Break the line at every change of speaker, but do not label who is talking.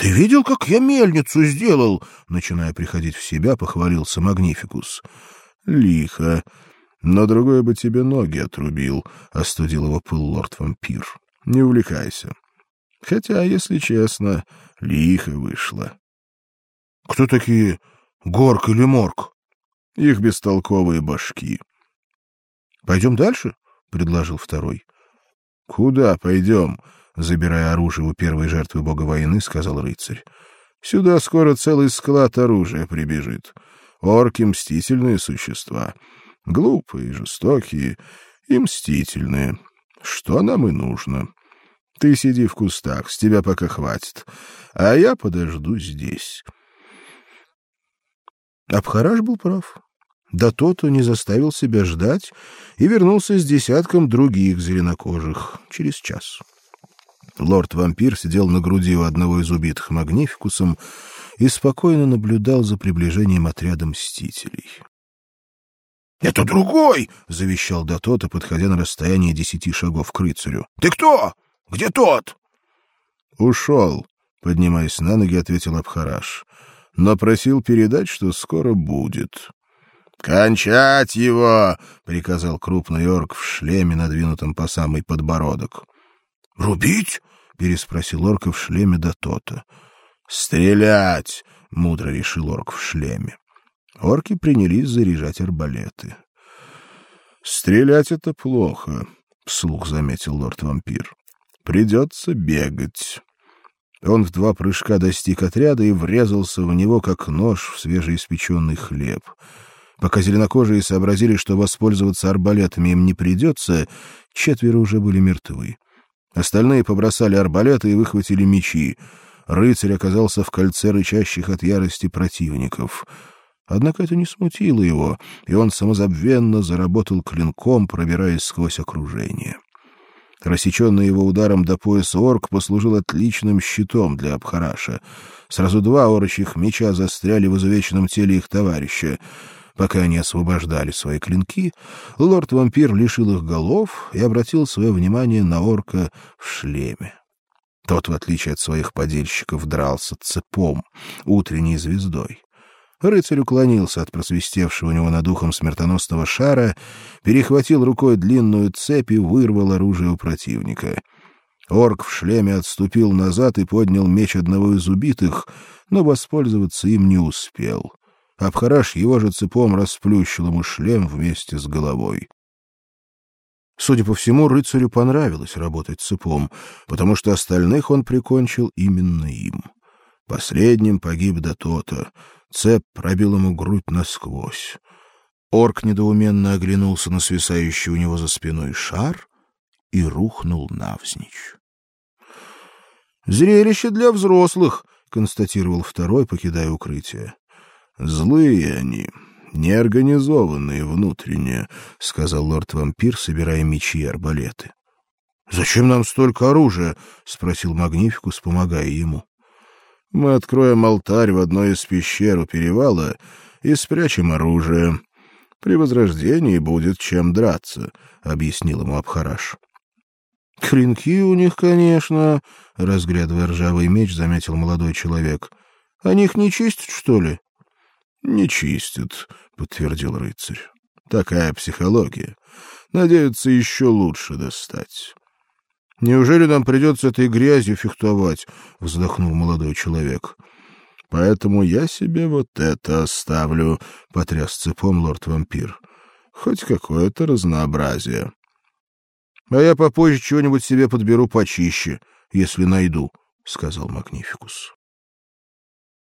Ты видел, как я мельницу сделал? Начиная приходить в себя, похвалился Магнификус.
Лихо. Но другой бы тебе ноги отрубил, остудил его пыл лорд-вампир. Не увлекайся. Хотя, если честно, лихо вышло.
Кто такие Горк или Морк?
Их бестолковые башки.
Пойдем дальше, предложил второй.
Куда пойдем? Забирая оружие у первой жертвы бога войны, сказал рыцарь. Сюда скоро целый склад оружия прибежит. Орки мстительные существа, глупые, жестокие и мстительные. Что нам и нужно. Ты сиди в кустах, с тебя пока хватит, а я подожду здесь.
Абхараш был прав. Да тот не заставил себя ждать и вернулся с десятком других зеленокожих через час. Лорд-вампир сидел на груди у одного из убитых магнификусом и спокойно наблюдал за приближением отряда мстителей. "Это другой", завещал Датота, подходя на расстояние десяти шагов к рыцарю. "Ты кто? Где тот?"
«Ушел», — поднимаясь на ноги, ответил Абхараш. "Но просил передать, что скоро будет".
"Кончать его", приказал крупный орк в шлеме, надвинутом по самый подбородок. "Рубить?" Переспросил орк в шлеме Датота. "Стрелять", мудро решил орк в шлеме. Орки принялись заряжать арбалеты.
Стрелять это плохо, вслух заметил лорд-вампир. Придется бегать. Он в два прыжка достиг отряда и врезался в него как нож в свежеиспеченный хлеб. Пока зеленокожие сообразили, что воспользоваться арбалетами им не придется, четверо уже были мертвы. Остальные побросали арбалеты и выхватили мечи. Рыцарь оказался в кольце рычащих от ярости противников. Однако это не смутило его, и он самозабвенно заработал клинком, пробираясь сквозь окружение. Рассеченный его ударом до пояса орк послужил отличным щитом для Абхараша. Сразу два орочьих меча застряли в изувеченном теле их товарища. Пока они освобождали свои клинки, лорд-вампир лишил их голов и обратил свое внимание на орка в шлеме. Тот, в отличие от своих подельщиков, дрался цепом, утренней звездой. Рыцарь уклонился от просвистевшего у него над ухом смертоносного шара, перехватил рукой длинную цепь и вырвал оружие у противника. Орк в шлеме отступил назад и поднял меч одного из убитых, но воспользоваться им не успел. Абхараш его же цепом расплющил ему шлем вместе с головой. Судя по всему, рыцарю понравилось работать цепом, потому что остальных он прикончил именно им. Последним погиб Датота. Цеп пробил ему грудь насквозь. Орк недоуменно оглянулся на свисающий у него за спиной шар и рухнул навзничь. Зрелище для взрослых, констатировал второй, покидая укрытие. Злые они, неорганизованные внутренне, сказал лорд-вампир, собирая мечи и арбалеты.
Зачем нам столько оружия? спросил Магнификус, помогая ему.
Мы откроем алтарь в одной из пещер у перевала и спрячем оружие. При возрождении будет чем драться, объяснил ему Абхараш.
Клинки у них, конечно, разглядывая ржавый меч, заметил молодой человек. Они их не чистят, что ли?
Не чистят, подтвердил рыцарь. Такая психология. Надеются еще лучше достать.
Неужели нам придется этой грязью фехтовать? вздохнул молодой человек.
Поэтому я себе вот это оставлю, потряс цепом лорд-вампир. Хоть какое-то разнообразие.
А я попозже чего-нибудь себе подберу почище, если найду, сказал Магнификус.